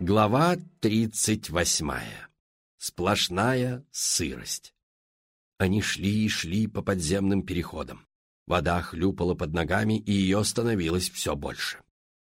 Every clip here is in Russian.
Глава тридцать восьмая. Сплошная сырость. Они шли и шли по подземным переходам. Вода хлюпала под ногами, и ее становилось все больше.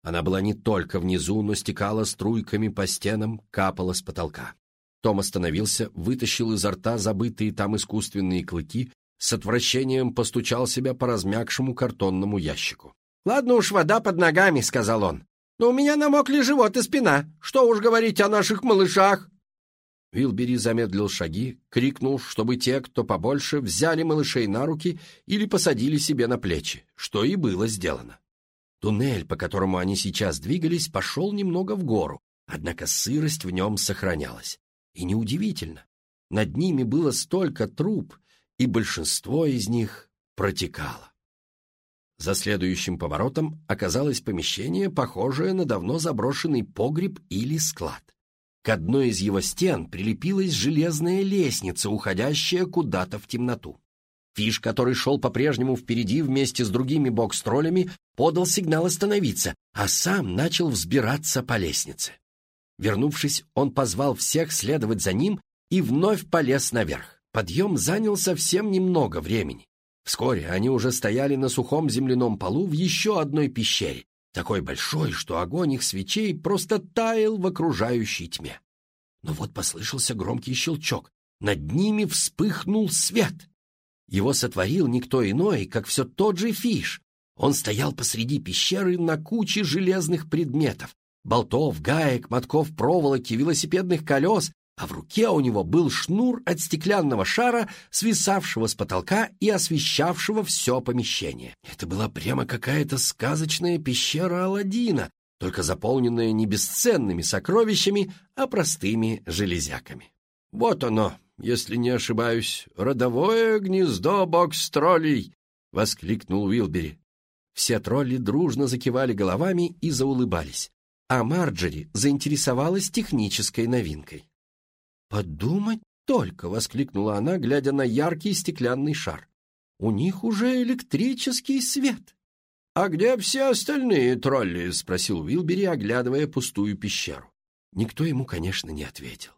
Она была не только внизу, но стекала струйками по стенам, капала с потолка. Том остановился, вытащил изо рта забытые там искусственные клыки, с отвращением постучал себя по размягшему картонному ящику. «Ладно уж, вода под ногами», — сказал он. «Но у меня намокли живот и спина. Что уж говорить о наших малышах!» Вилбери замедлил шаги, крикнул, чтобы те, кто побольше, взяли малышей на руки или посадили себе на плечи, что и было сделано. Туннель, по которому они сейчас двигались, пошел немного в гору, однако сырость в нем сохранялась. И неудивительно. Над ними было столько труб, и большинство из них протекало. За следующим поворотом оказалось помещение, похожее на давно заброшенный погреб или склад. К одной из его стен прилепилась железная лестница, уходящая куда-то в темноту. Фиш, который шел по-прежнему впереди вместе с другими бокс-троллями, подал сигнал остановиться, а сам начал взбираться по лестнице. Вернувшись, он позвал всех следовать за ним и вновь полез наверх. Подъем занял совсем немного времени. Вскоре они уже стояли на сухом земляном полу в еще одной пещере, такой большой, что огонь их свечей просто таял в окружающей тьме. Но вот послышался громкий щелчок. Над ними вспыхнул свет. Его сотворил никто иной, как все тот же Фиш. Он стоял посреди пещеры на куче железных предметов, болтов, гаек, мотков проволоки, велосипедных колес, а в руке у него был шнур от стеклянного шара, свисавшего с потолка и освещавшего все помещение. Это была прямо какая-то сказочная пещера Аладдина, только заполненная не бесценными сокровищами, а простыми железяками. «Вот оно, если не ошибаюсь, родовое гнездо бокс-троллей!» — воскликнул Уилбери. Все тролли дружно закивали головами и заулыбались, а Марджери заинтересовалась технической новинкой. «Подумать только!» — воскликнула она, глядя на яркий стеклянный шар. «У них уже электрический свет!» «А где все остальные тролли?» — спросил Уилбери, оглядывая пустую пещеру. Никто ему, конечно, не ответил.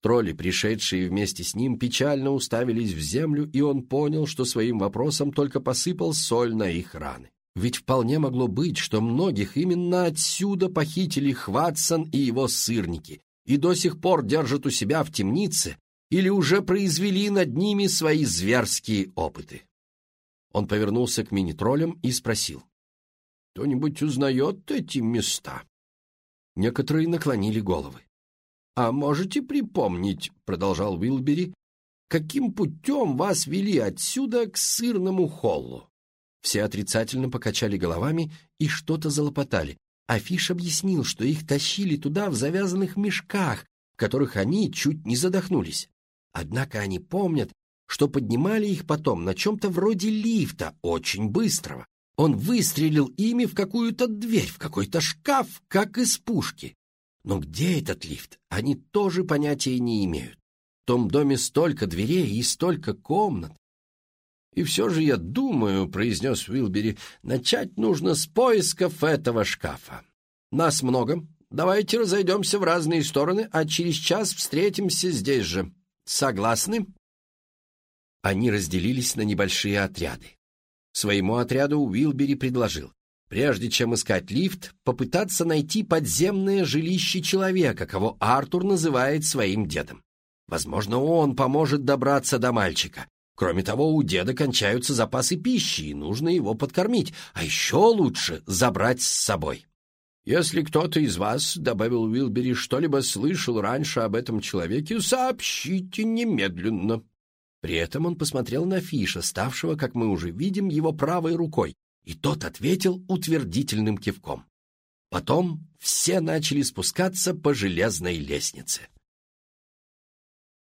Тролли, пришедшие вместе с ним, печально уставились в землю, и он понял, что своим вопросом только посыпал соль на их раны. Ведь вполне могло быть, что многих именно отсюда похитили Хватсон и его сырники, и до сих пор держат у себя в темнице или уже произвели над ними свои зверские опыты. Он повернулся к мини-троллям и спросил. «Кто-нибудь узнает эти места?» Некоторые наклонили головы. «А можете припомнить, — продолжал Уилбери, — каким путем вас вели отсюда к сырному холлу?» Все отрицательно покачали головами и что-то залопотали, Афиш объяснил, что их тащили туда в завязанных мешках, в которых они чуть не задохнулись. Однако они помнят, что поднимали их потом на чем-то вроде лифта, очень быстрого. Он выстрелил ими в какую-то дверь, в какой-то шкаф, как из пушки. Но где этот лифт, они тоже понятия не имеют. В том доме столько дверей и столько комнат. «И все же я думаю», — произнес Уилбери, — «начать нужно с поисков этого шкафа. Нас много. Давайте разойдемся в разные стороны, а через час встретимся здесь же. Согласны?» Они разделились на небольшие отряды. Своему отряду Уилбери предложил, прежде чем искать лифт, попытаться найти подземное жилище человека, кого Артур называет своим дедом. Возможно, он поможет добраться до мальчика, Кроме того, у деда кончаются запасы пищи, и нужно его подкормить, а еще лучше забрать с собой. «Если кто-то из вас, — добавил Уилбери, — что-либо слышал раньше об этом человеке, сообщите немедленно». При этом он посмотрел на Фиша, ставшего, как мы уже видим, его правой рукой, и тот ответил утвердительным кивком. Потом все начали спускаться по железной лестнице.